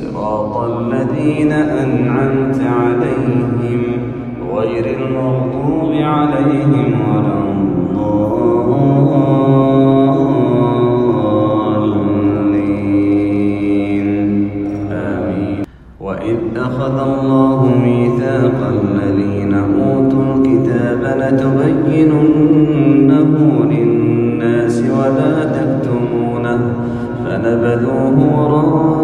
صراط الذين أنعمت عليهم غير المغضوب عليهم ولا الضالين. آمين. وإذ أخذ الله ميثاق الذين أوتوا الكتاب لتبيننه للناس ولا تكتمونه فنبذوه وراء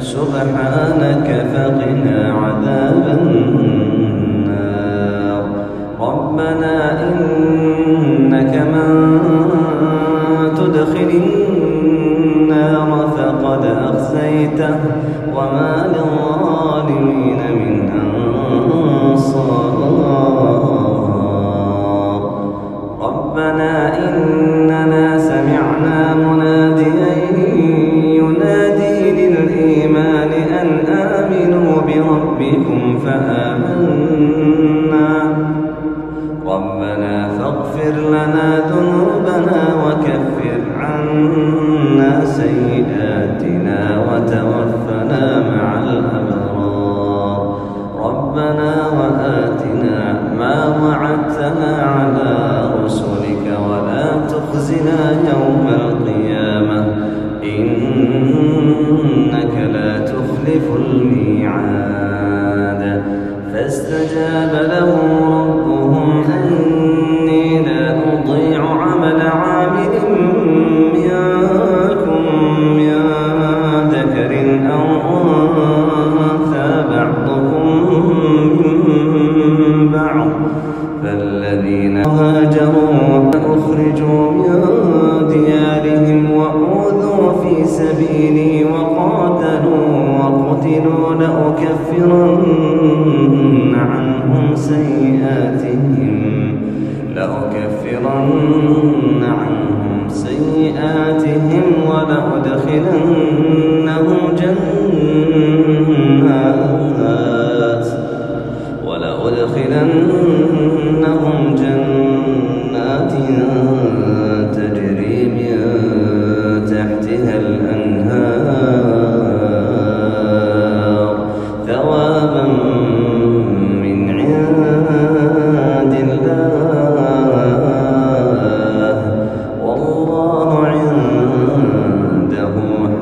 سبحانك فقنا عذاب النار. ربنا إنك من تدخل النار فقد أخزيته. وما للظالمين ذنوبنا وكفر عنا سيئاتنا وتوفنا مع الأبرار. ربنا وآتنا ما وعدتنا على رسلك ولا تخزنا يوم القيامة. إنك لا تخلف الميعاد. فاستجاب لهم لأكفرن عنهم سيئاتهم ولأدخلنهم جنات ولأدخلنهم جنات تجري من تحتها الأنهار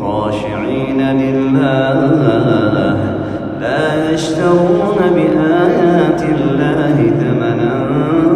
خاشعين لله لا يشترون بآيات الله ثمنا.